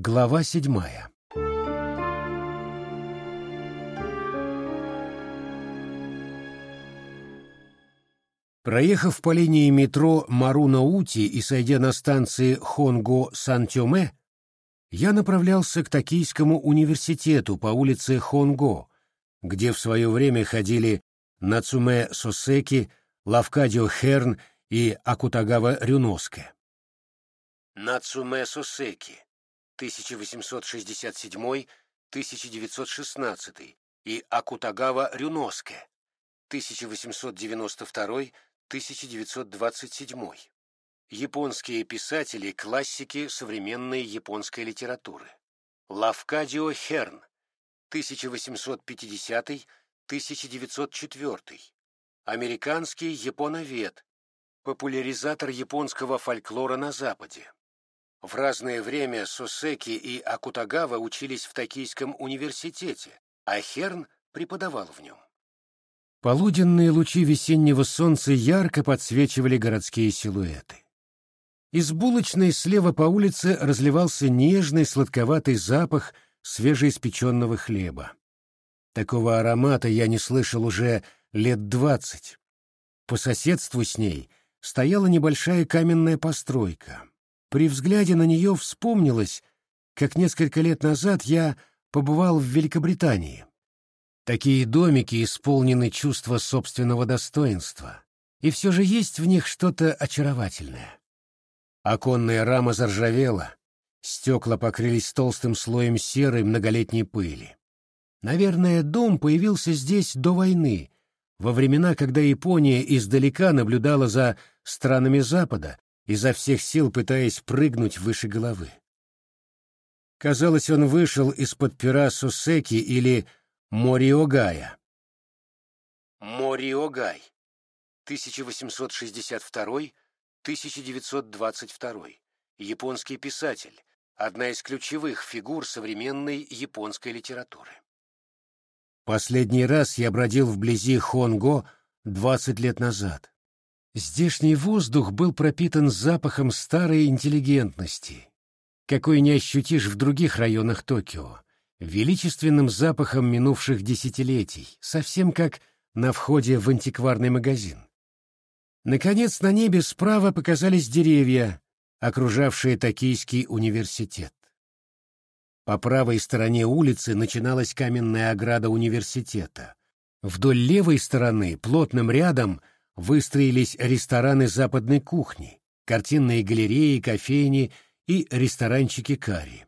Глава седьмая Проехав по линии метро Марунаути и сойдя на станции Хонго-Сан-Тёме, я направлялся к Токийскому университету по улице Хонго, где в свое время ходили Нацуме Сосеки, Лавкадио Херн и Акутагава Рюноске. Нацуме Сосеки, 1867-1916 и Акутагава Рюноске, 1892 1927. Японские писатели, классики современной японской литературы. Лавкадио Херн, 1850-1904. Американский японовед, популяризатор японского фольклора на Западе. В разное время Сосеки и Акутагава учились в Токийском университете, а Херн преподавал в нем. Полуденные лучи весеннего солнца ярко подсвечивали городские силуэты. Из булочной слева по улице разливался нежный сладковатый запах свежеиспеченного хлеба. Такого аромата я не слышал уже лет двадцать. По соседству с ней стояла небольшая каменная постройка. При взгляде на нее вспомнилось, как несколько лет назад я побывал в Великобритании. Такие домики исполнены чувства собственного достоинства, и все же есть в них что-то очаровательное. Оконная рама заржавела, стекла покрылись толстым слоем серой многолетней пыли. Наверное, дом появился здесь до войны, во времена, когда Япония издалека наблюдала за странами Запада, изо всех сил пытаясь прыгнуть выше головы. Казалось, он вышел из-под пера Сусеки или Мориогая. Мориогай. 1862-1922. Японский писатель. Одна из ключевых фигур современной японской литературы. Последний раз я бродил вблизи Хонго 20 лет назад. Здешний воздух был пропитан запахом старой интеллигентности, какой не ощутишь в других районах Токио величественным запахом минувших десятилетий, совсем как на входе в антикварный магазин. Наконец на небе справа показались деревья, окружавшие Токийский университет. По правой стороне улицы начиналась каменная ограда университета. Вдоль левой стороны плотным рядом выстроились рестораны западной кухни, картинные галереи, кофейни и ресторанчики карри.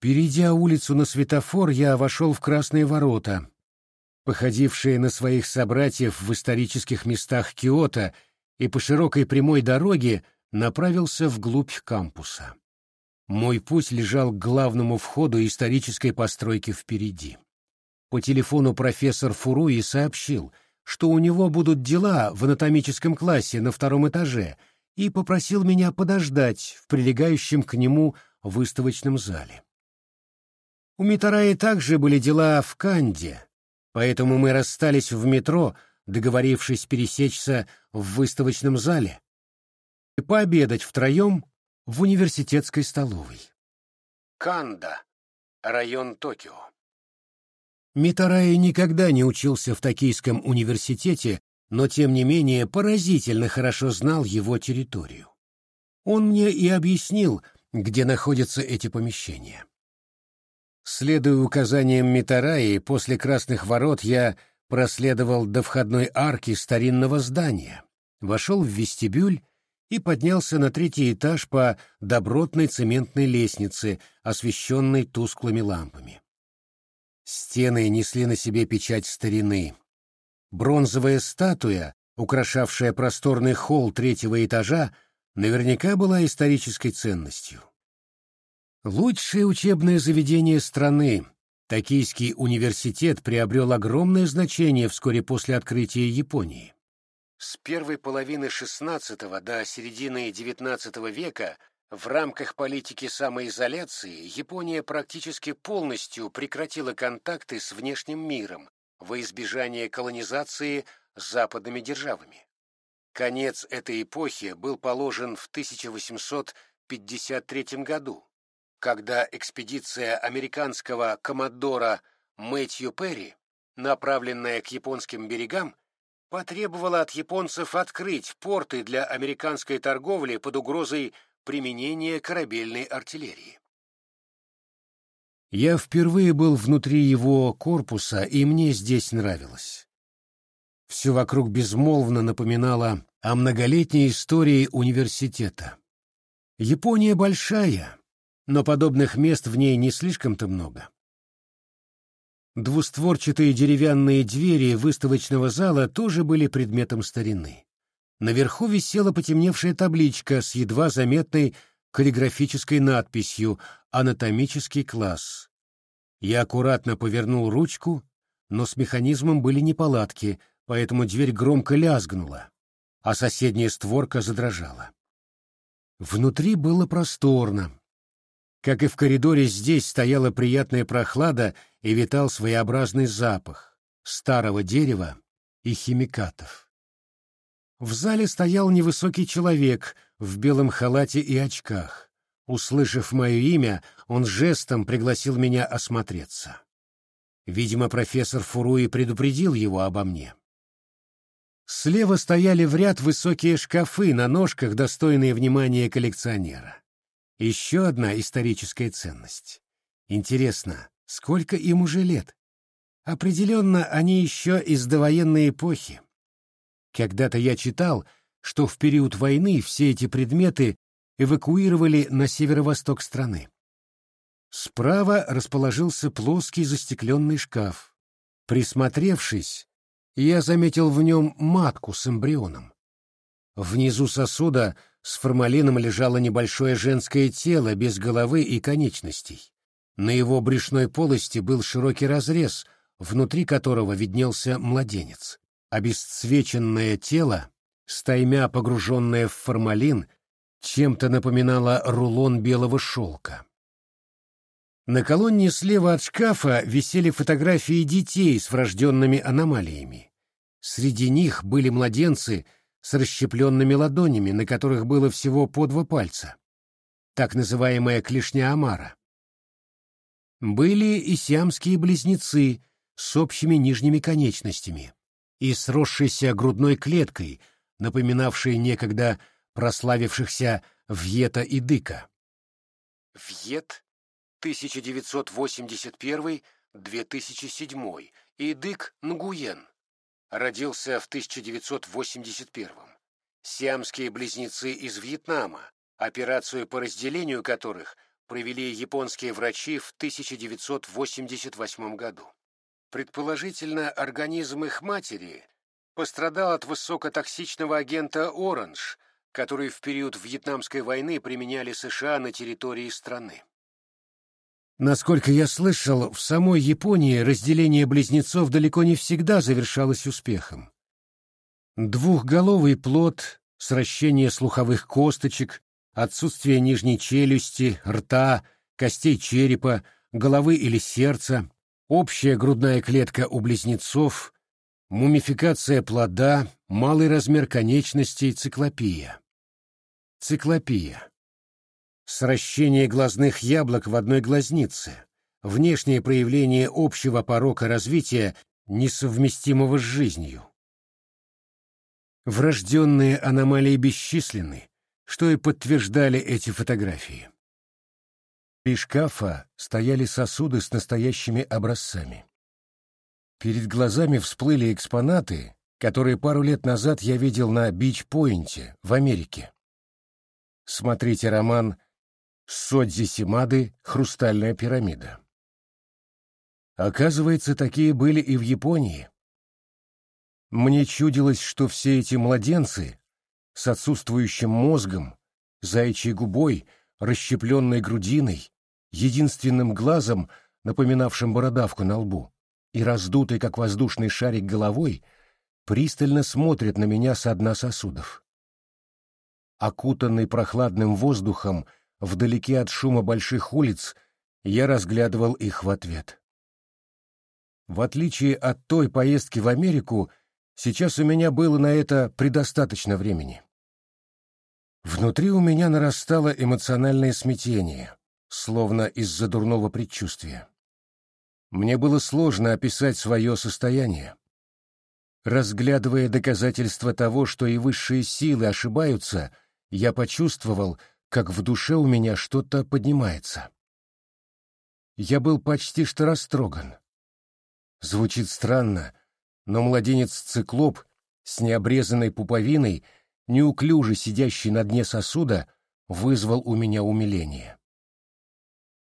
Перейдя улицу на светофор, я вошел в Красные ворота, походившие на своих собратьев в исторических местах Киото, и по широкой прямой дороге направился вглубь кампуса. Мой путь лежал к главному входу исторической постройки впереди. По телефону профессор Фуруи сообщил, что у него будут дела в анатомическом классе на втором этаже, и попросил меня подождать в прилегающем к нему выставочном зале. У Митараи также были дела в Канде, поэтому мы расстались в метро, договорившись пересечься в выставочном зале и пообедать втроем в университетской столовой. Канда, район Токио. Митараи никогда не учился в Токийском университете, но тем не менее поразительно хорошо знал его территорию. Он мне и объяснил, где находятся эти помещения. Следуя указаниям Митараи, после Красных Ворот я проследовал до входной арки старинного здания, вошел в вестибюль и поднялся на третий этаж по добротной цементной лестнице, освещенной тусклыми лампами. Стены несли на себе печать старины. Бронзовая статуя, украшавшая просторный холл третьего этажа, наверняка была исторической ценностью. Лучшее учебное заведение страны, Токийский университет приобрел огромное значение вскоре после открытия Японии. С первой половины XVI до середины XIX века в рамках политики самоизоляции Япония практически полностью прекратила контакты с внешним миром во избежание колонизации западными державами. Конец этой эпохи был положен в 1853 году, когда экспедиция американского коммодора Мэтью Перри, направленная к японским берегам, потребовала от японцев открыть порты для американской торговли под угрозой применения корабельной артиллерии. Я впервые был внутри его корпуса, и мне здесь нравилось. Все вокруг безмолвно напоминало о многолетней истории университета. Япония большая, но подобных мест в ней не слишком-то много. Двустворчатые деревянные двери выставочного зала тоже были предметом старины. Наверху висела потемневшая табличка с едва заметной каллиграфической надписью «Анатомический класс». Я аккуратно повернул ручку, но с механизмом были неполадки, поэтому дверь громко лязгнула, а соседняя створка задрожала. Внутри было просторно, как и в коридоре, здесь стояла приятная прохлада и витал своеобразный запах старого дерева и химикатов. В зале стоял невысокий человек в белом халате и очках. Услышав мое имя, он жестом пригласил меня осмотреться. Видимо, профессор Фуруи предупредил его обо мне. Слева стояли в ряд высокие шкафы на ножках, достойные внимания коллекционера. Еще одна историческая ценность. Интересно, сколько им уже лет? Определенно, они еще из довоенной эпохи. Когда-то я читал, что в период войны все эти предметы эвакуировали на северо-восток страны. Справа расположился плоский застекленный шкаф. Присмотревшись, я заметил в нем матку с эмбрионом. Внизу сосуда с формалином лежало небольшое женское тело без головы и конечностей. На его брюшной полости был широкий разрез, внутри которого виднелся младенец. Обесцвеченное тело, стаймя погруженное в формалин, чем-то напоминало рулон белого шелка. На колонне слева от шкафа висели фотографии детей с врожденными аномалиями. Среди них были младенцы — с расщепленными ладонями, на которых было всего по два пальца. Так называемая клешня Амара. Были и сиамские близнецы с общими нижними конечностями и сросшейся грудной клеткой, напоминавшей некогда прославившихся Вьета и Дыка. Вьет 1981-2007 и Дык Нгуен родился в 1981-м. Сиамские близнецы из Вьетнама, операцию по разделению которых провели японские врачи в 1988 году. Предположительно, организм их матери пострадал от высокотоксичного агента «Оранж», который в период Вьетнамской войны применяли США на территории страны. Насколько я слышал, в самой Японии разделение близнецов далеко не всегда завершалось успехом. Двухголовый плод, сращение слуховых косточек, отсутствие нижней челюсти, рта, костей черепа, головы или сердца, общая грудная клетка у близнецов, мумификация плода, малый размер конечностей, циклопия. Циклопия Сращение глазных яблок в одной глазнице, внешнее проявление общего порока развития, несовместимого с жизнью. Врожденные аномалии бесчисленны, что и подтверждали эти фотографии. При шкафа стояли сосуды с настоящими образцами. Перед глазами всплыли экспонаты, которые пару лет назад я видел на Бич-Пойнте в Америке. Смотрите роман Содзи Симады «Хрустальная пирамида». Оказывается, такие были и в Японии. Мне чудилось, что все эти младенцы с отсутствующим мозгом, заячьей губой, расщепленной грудиной, единственным глазом, напоминавшим бородавку на лбу, и раздутой, как воздушный шарик, головой, пристально смотрят на меня со дна сосудов. Окутанный прохладным воздухом, Вдалеке от шума больших улиц я разглядывал их в ответ. В отличие от той поездки в Америку, сейчас у меня было на это предостаточно времени. Внутри у меня нарастало эмоциональное смятение, словно из-за дурного предчувствия. Мне было сложно описать свое состояние. Разглядывая доказательства того, что и высшие силы ошибаются, я почувствовал, как в душе у меня что-то поднимается. Я был почти что растроган. Звучит странно, но младенец-циклоп с необрезанной пуповиной, неуклюже сидящий на дне сосуда, вызвал у меня умиление.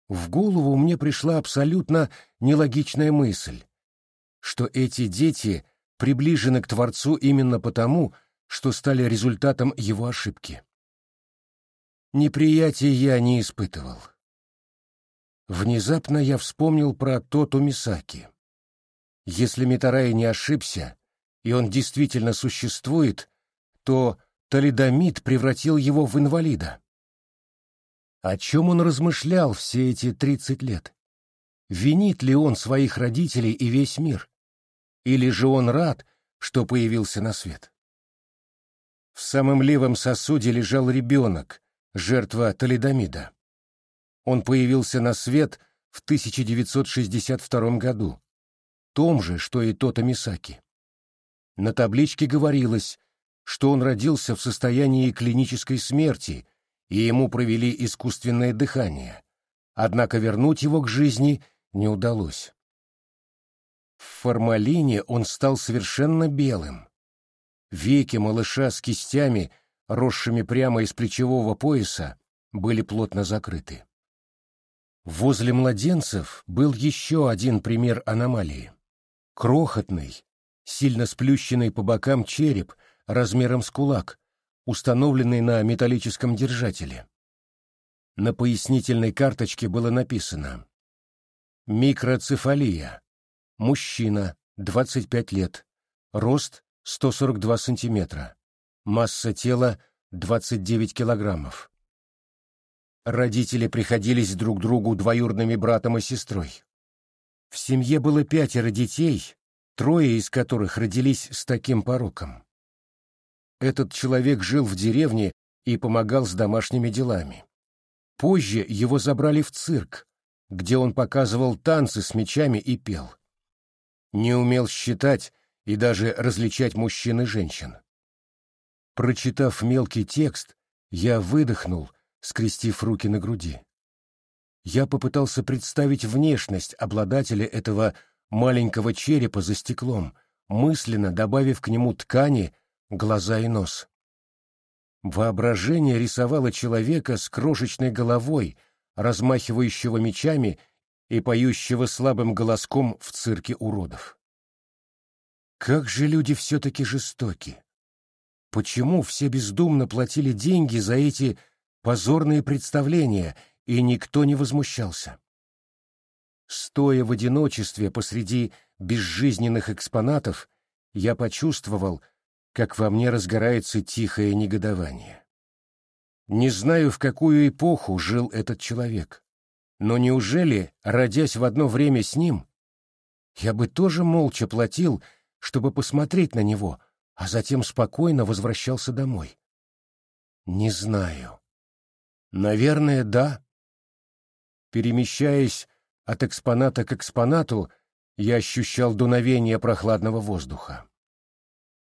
В голову мне пришла абсолютно нелогичная мысль, что эти дети приближены к Творцу именно потому, что стали результатом его ошибки. Неприятия я не испытывал. Внезапно я вспомнил про Тоту Мисаки. Если Митарай не ошибся, и он действительно существует, то талидомид превратил его в инвалида. О чем он размышлял все эти тридцать лет? Винит ли он своих родителей и весь мир? Или же он рад, что появился на свет? В самом левом сосуде лежал ребенок, жертва талидомида. Он появился на свет в 1962 году, том же, что и Тота Мисаки. На табличке говорилось, что он родился в состоянии клинической смерти и ему провели искусственное дыхание, однако вернуть его к жизни не удалось. В формалине он стал совершенно белым. Веки малыша с кистями, росшими прямо из плечевого пояса, были плотно закрыты. Возле младенцев был еще один пример аномалии. Крохотный, сильно сплющенный по бокам череп размером с кулак, установленный на металлическом держателе. На пояснительной карточке было написано «Микроцефалия. Мужчина, 25 лет. Рост 142 сантиметра. Масса тела 29 килограммов». Родители приходились друг другу двоюродными братом и сестрой. В семье было пятеро детей, трое из которых родились с таким пороком. Этот человек жил в деревне и помогал с домашними делами. Позже его забрали в цирк, где он показывал танцы с мечами и пел. Не умел считать и даже различать мужчин и женщин. Прочитав мелкий текст, я выдохнул, скрестив руки на груди. Я попытался представить внешность обладателя этого маленького черепа за стеклом, мысленно добавив к нему ткани, глаза и нос. Воображение рисовало человека с крошечной головой, размахивающего мечами и поющего слабым голоском в цирке уродов. Как же люди все-таки жестоки! Почему все бездумно платили деньги за эти позорные представления, и никто не возмущался? Стоя в одиночестве посреди безжизненных экспонатов, я почувствовал, как во мне разгорается тихое негодование. Не знаю, в какую эпоху жил этот человек, но неужели, родясь в одно время с ним, я бы тоже молча платил, чтобы посмотреть на него, а затем спокойно возвращался домой? Не знаю. Наверное, да. Перемещаясь от экспоната к экспонату, я ощущал дуновение прохладного воздуха.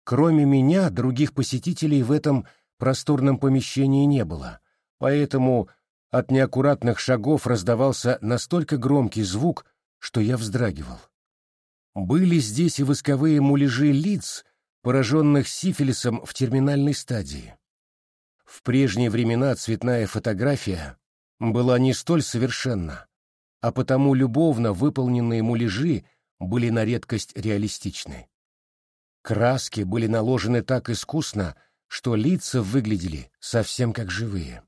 Кроме меня, других посетителей в этом просторном помещении не было, поэтому от неаккуратных шагов раздавался настолько громкий звук, что я вздрагивал. Были здесь и восковые муляжи лиц, пораженных сифилисом в терминальной стадии. В прежние времена цветная фотография была не столь совершенна, а потому любовно выполненные муляжи были на редкость реалистичны. Краски были наложены так искусно, что лица выглядели совсем как живые.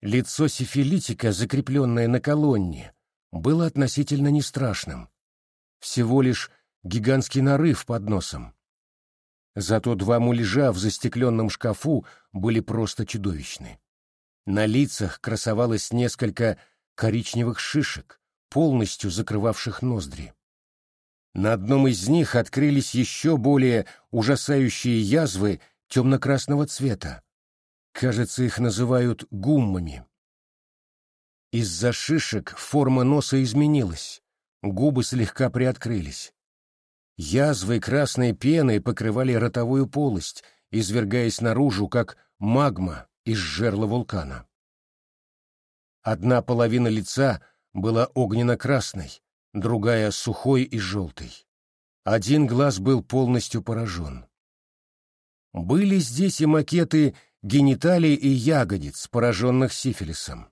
Лицо сифилитика, закрепленное на колонне, было относительно не страшным. Всего лишь гигантский нарыв под носом. Зато два муляжа в застекленном шкафу были просто чудовищны. На лицах красовалось несколько коричневых шишек, полностью закрывавших ноздри. На одном из них открылись еще более ужасающие язвы темно-красного цвета. Кажется, их называют гуммами. Из-за шишек форма носа изменилась, губы слегка приоткрылись. Язвы красной пеной покрывали ротовую полость, извергаясь наружу, как магма из жерла вулкана. Одна половина лица была огненно-красной, другая — сухой и желтой. Один глаз был полностью поражен. Были здесь и макеты гениталий и ягодиц, пораженных сифилисом.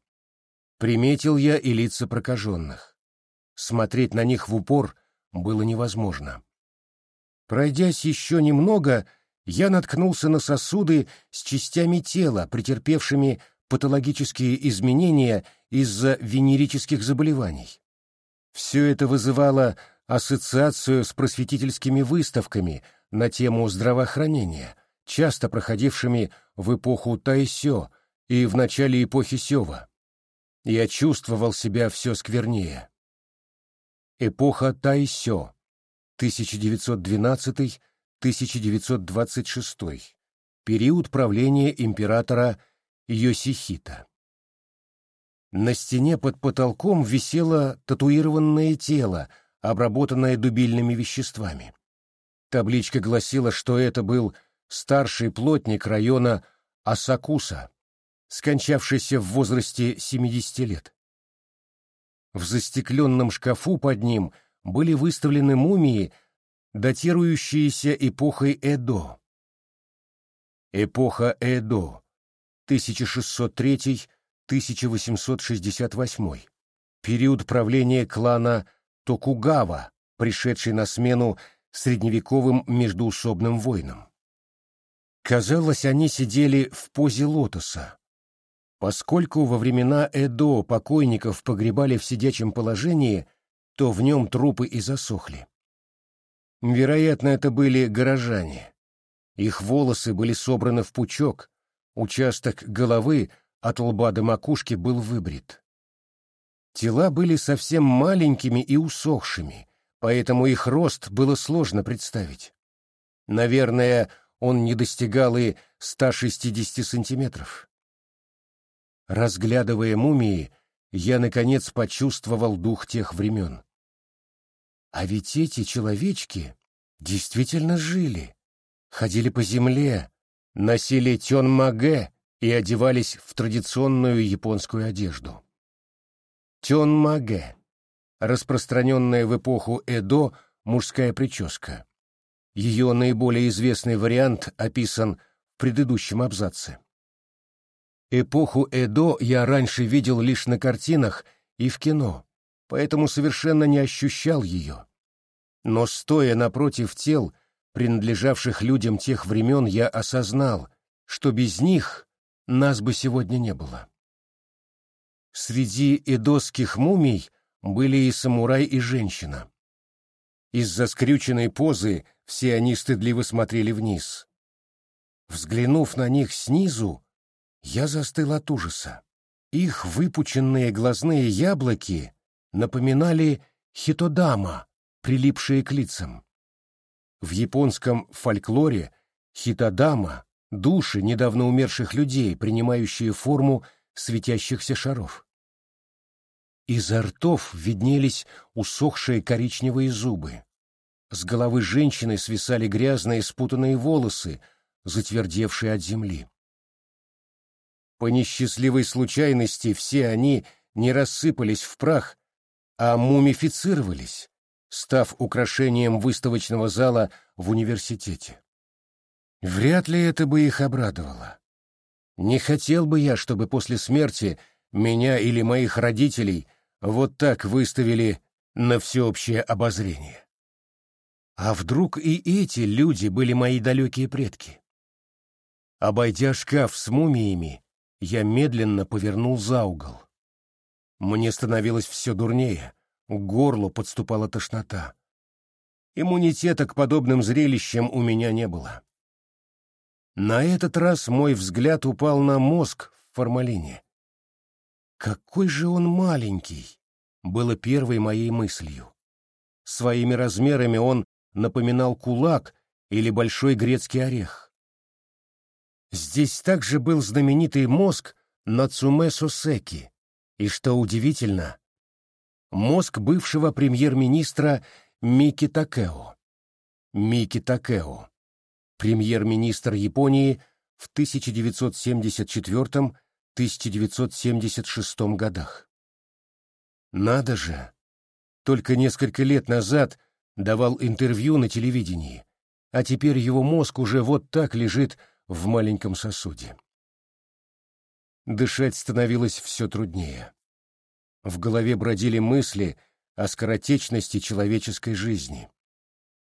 Приметил я и лица прокаженных. Смотреть на них в упор было невозможно. Пройдясь еще немного, я наткнулся на сосуды с частями тела, претерпевшими патологические изменения из-за венерических заболеваний. Все это вызывало ассоциацию с просветительскими выставками на тему здравоохранения, часто проходившими в эпоху Тайсё и в начале эпохи Сёва. Я чувствовал себя все сквернее. Эпоха Тайсё, 1912-1926, период правления императора Йосихита. На стене под потолком висело татуированное тело, обработанное дубильными веществами. Табличка гласила, что это был старший плотник района Асакуса, скончавшийся в возрасте 70 лет. В застекленном шкафу под ним были выставлены мумии, датирующиеся эпохой Эдо. Эпоха Эдо, 1603-1868, период правления клана Токугава, пришедший на смену средневековым междуусобным войнам. Казалось, они сидели в позе лотоса. Поскольку во времена Эдо покойников погребали в сидячем положении, то в нем трупы и засохли. Вероятно, это были горожане. Их волосы были собраны в пучок, участок головы от лба до макушки был выбрит. Тела были совсем маленькими и усохшими, поэтому их рост было сложно представить. Наверное, он не достигал и 160 сантиметров. Разглядывая мумии, я, наконец, почувствовал дух тех времен. А ведь эти человечки действительно жили, ходили по земле, носили тёнмагэ и одевались в традиционную японскую одежду. Тёнмагэ — распространенная в эпоху Эдо мужская прическа. Ее наиболее известный вариант описан в предыдущем абзаце. Эпоху Эдо я раньше видел лишь на картинах и в кино, поэтому совершенно не ощущал ее. Но стоя напротив тел, принадлежавших людям тех времен, я осознал, что без них нас бы сегодня не было. Среди эдосских мумий были и самурай, и женщина. Из-за скрюченной позы все они стыдливо смотрели вниз. Взглянув на них снизу, я застыл от ужаса. Их выпученные глазные яблоки напоминали хитодама, прилипшие к лицам. В японском фольклоре хитодама — души недавно умерших людей, принимающие форму светящихся шаров. Изо ртов виднелись усохшие коричневые зубы. С головы женщины свисали грязные спутанные волосы, затвердевшие от земли. По несчастливой случайности все они не рассыпались в прах, а мумифицировались, став украшением выставочного зала в университете. Вряд ли это бы их обрадовало. Не хотел бы я, чтобы после смерти меня или моих родителей вот так выставили на всеобщее обозрение. А вдруг и эти люди были мои далекие предки? Обойдя шкаф с мумиями, я медленно повернул за угол. Мне становилось все дурнее, к горлу подступала тошнота. Иммунитета к подобным зрелищам у меня не было. На этот раз мой взгляд упал на мозг в формалине. «Какой же он маленький!» — было первой моей мыслью. Своими размерами он напоминал кулак или большой грецкий орех. Здесь также был знаменитый мозг Нацуме Сосеки, И что удивительно, мозг бывшего премьер-министра Мики Такео. Мики Такео, премьер-министр Японии в 1974-1976 годах. Надо же! Только несколько лет назад давал интервью на телевидении, а теперь его мозг уже вот так лежит в маленьком сосуде. Дышать становилось все труднее. В голове бродили мысли о скоротечности человеческой жизни.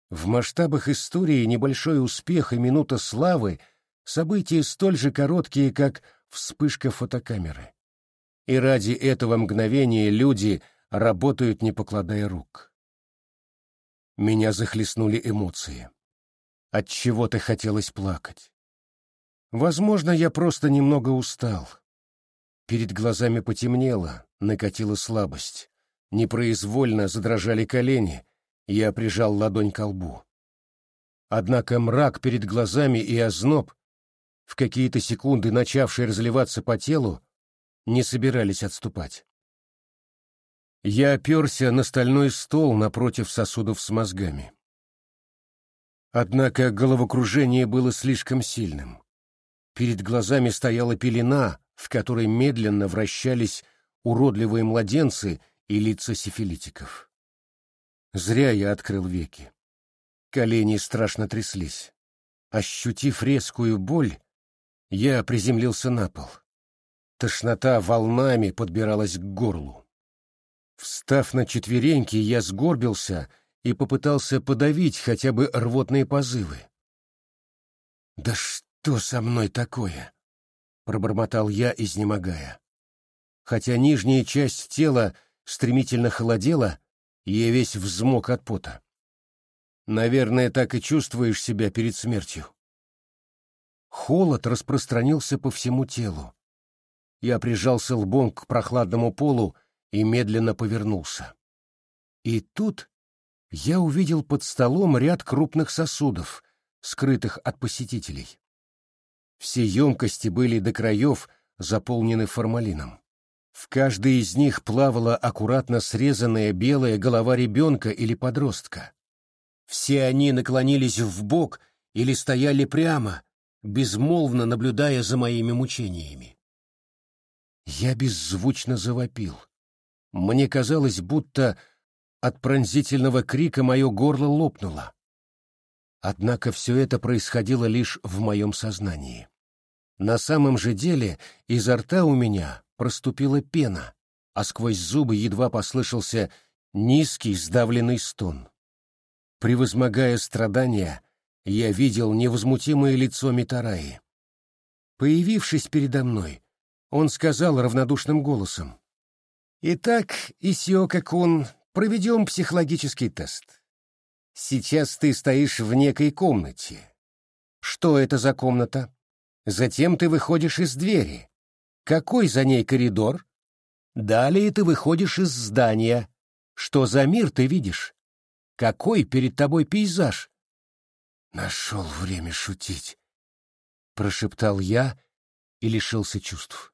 В масштабах истории небольшой успех и минута славы — события столь же короткие, как вспышка фотокамеры. И ради этого мгновения люди работают, не покладая рук. Меня захлестнули эмоции. От чего-то хотелось плакать. Возможно, я просто немного устал. Перед глазами потемнело, накатила слабость. Непроизвольно задрожали колени, я прижал ладонь к лбу. Однако мрак перед глазами и озноб, в какие-то секунды начавшие разливаться по телу, не собирались отступать. Я оперся на стальной стол напротив сосудов с мозгами. Однако головокружение было слишком сильным. Перед глазами стояла пелена, в которой медленно вращались уродливые младенцы и лица сифилитиков. Зря я открыл веки. Колени страшно тряслись. Ощутив резкую боль, я приземлился на пол. Тошнота волнами подбиралась к горлу. Встав на четвереньки, я сгорбился и попытался подавить хотя бы рвотные позывы. «Да что со мной такое?» — пробормотал я, изнемогая. Хотя нижняя часть тела стремительно холодела, я весь взмок от пота. Наверное, так и чувствуешь себя перед смертью. Холод распространился по всему телу. Я прижался лбом к прохладному полу и медленно повернулся. И тут я увидел под столом ряд крупных сосудов, скрытых от посетителей. Все емкости были до краев заполнены формалином. В каждой из них плавала аккуратно срезанная белая голова ребенка или подростка. Все они наклонились в бок или стояли прямо, безмолвно наблюдая за моими мучениями. Я беззвучно завопил. Мне казалось, будто от пронзительного крика мое горло лопнуло. Однако все это происходило лишь в моем сознании. На самом же деле изо рта у меня проступила пена, а сквозь зубы едва послышался низкий сдавленный стон. Превозмогая страдания, я видел невозмутимое лицо Митараи. Появившись передо мной, он сказал равнодушным голосом. «Итак, Исиока-кун, проведем психологический тест. Сейчас ты стоишь в некой комнате. Что это за комната? Затем ты выходишь из двери. Какой за ней коридор? Далее ты выходишь из здания. Что за мир ты видишь? Какой перед тобой пейзаж? Нашел время шутить, прошептал я и лишился чувств.